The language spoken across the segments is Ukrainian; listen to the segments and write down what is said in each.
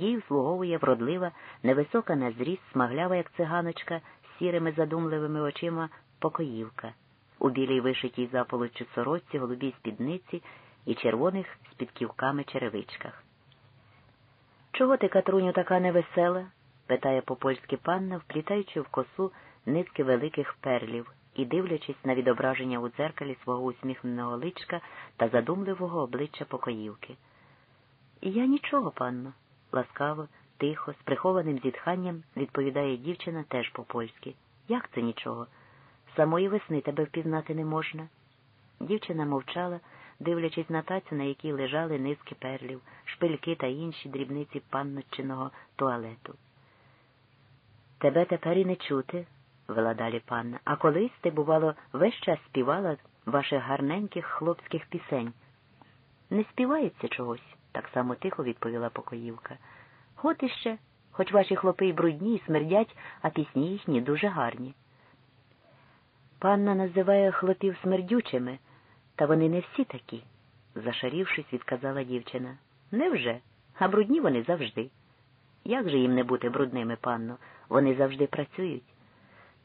Їй услуговує вродлива, невисока на зріст, смаглява, як циганочка, з сірими задумливими очима покоївка, у білій вишитій заполоччю сорочці, голубій спідниці і червоних з підківками черевичках. Чого ти, Катруню, така невесела? питає по-польськи панна, вплітаючи в косу нитки великих перлів і дивлячись на відображення у дзеркалі свого усміхненого личка та задумливого обличчя покоївки. Я нічого, панно, ласкаво, тихо, з прихованим зітханням відповідає дівчина теж по-польськи. Як це нічого? Самої весни тебе впізнати не можна. Дівчина мовчала, дивлячись на тацю, на якій лежали низки перлів, шпильки та інші дрібниці панночиного туалету. Тебе тепер і не чути, вела далі панна, а колись ти, бувало, весь час співала ваших гарненьких хлопських пісень. Не співається чогось, так само тихо відповіла покоївка. От іще, хоч ваші хлопи й брудні, і смердять, а пісні їхні дуже гарні. Панна називає хлопів смердючими, та вони не всі такі, зашарівшись, відказала дівчина. Невже? А брудні вони завжди. Як же їм не бути брудними, панно? Вони завжди працюють.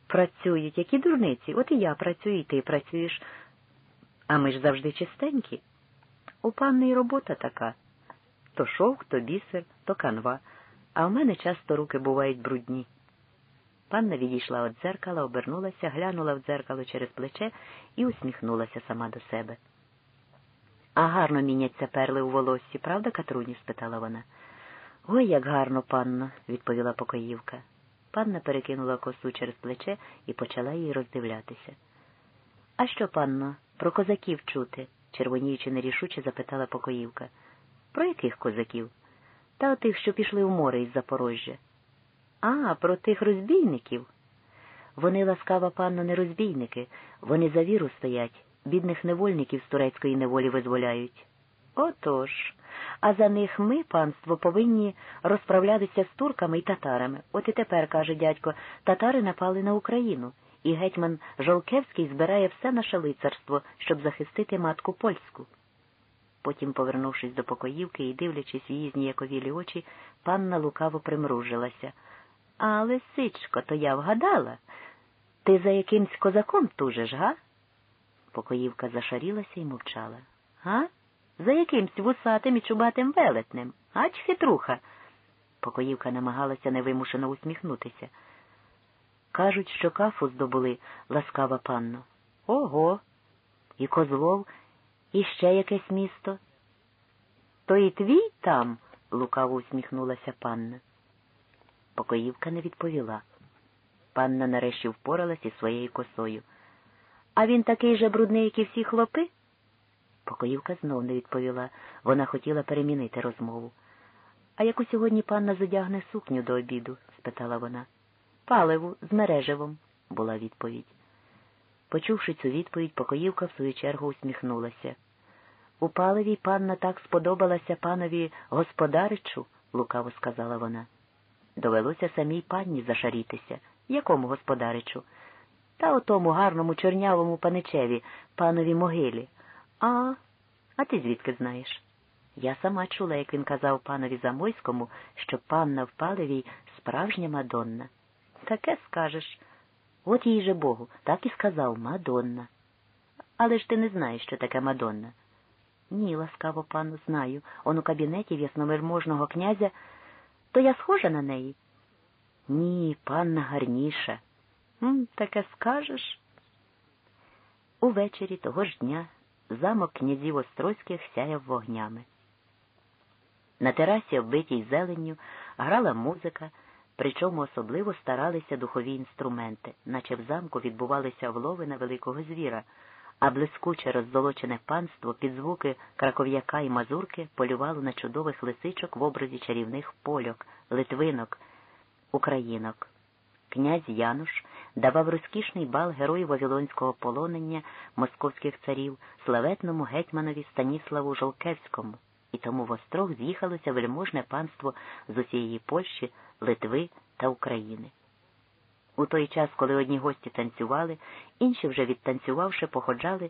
Працюють, які дурниці. От і я працюю, і ти працюєш. А ми ж завжди чистенькі. У панни й робота така. То шовк, то бісер, то канва, а в мене часто руки бувають брудні. Панна відійшла від дзеркала, обернулася, глянула в дзеркало через плече і усміхнулася сама до себе. А гарно міняться перли у волоссі, правда, Катруні? спитала вона. Ой, як гарно, панно, відповіла покоївка. Панна перекинула косу через плече і почала її роздивлятися. А що, панно, про козаків чути? червоніючи нерішуче запитала покоївка. Про яких козаків? Та отих, що пішли в море із Запорожжя. А, про тих розбійників. Вони, ласкава панно, не розбійники, вони за віру стоять, бідних невольників з турецької неволі визволяють. Отож, а за них ми, панство, повинні розправлятися з турками і татарами. От і тепер, каже дядько, татари напали на Україну, і гетьман Жолкевський збирає все наше лицарство, щоб захистити матку польську. Потім, повернувшись до покоївки і дивлячись її зніяковілі очі, панна лукаво примружилася. А, лисичко, то я вгадала. Ти за якимсь козаком тужиш, га? Покоївка зашарілася і мовчала. Га? За якимсь вусатим і чубатим велетнем, ач хитруха. Покоївка намагалася невимушено усміхнутися. Кажуть, що кафу здобули, ласкава панно. Ого. І Козлов, і ще якесь місто. То і твій там? лукаво усміхнулася панна. Покоївка не відповіла. Панна нарешті впоралась із своєю косою. А він такий же брудний, як і всі хлопи? Покоївка знов не відповіла. Вона хотіла перемінити розмову. А яку сьогодні панна задягне сукню до обіду? спитала вона. Паливу з мережевом, була відповідь. Почувши цю відповідь, покоївка в свою чергу усміхнулася. У паливі панна так сподобалася панові господаричу, лукаво сказала вона. Довелося самій панні зашарітися. Якому господаричу? Та о тому гарному чорнявому паничеві, панові могилі. А, а ти звідки знаєш? Я сама чула, як він казав панові Замойському, що панна в паливій справжня Мадонна. Таке скажеш. От їй же Богу, так і сказав Мадонна. Але ж ти не знаєш, що таке Мадонна. Ні, ласкаво, пану, знаю. Он у кабінеті в ясномирможного князя. То я схожа на неї? Ні, панна гарніша. М, Таке скажеш. Увечері того ж дня замок князів Острозьких сяяв вогнями. На терасі, оббитій зеленню, грала музика, причому особливо старалися духові інструменти, наче в замку відбувалися влови на великого звіра, а блискуче роззолочене панство під звуки краков'яка і мазурки полювало на чудових лисичок в образі чарівних польок, литвинок, українок. Князь Януш давав розкішний бал герою Вавилонського полонення московських царів, славетному гетьманові Станіславу Жолкевському, і тому в острог з'їхалося вельможне панство з усієї Польщі, Литви та України. У той час, коли одні гості танцювали, інші вже відтанцювавши, походжали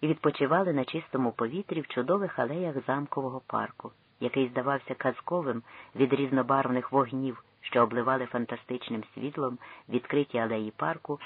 і відпочивали на чистому повітрі в чудових алеях замкового парку. який здавався казковим від різнобарвних вогнів, що обливали фантастичним світлом відкриті алеї парку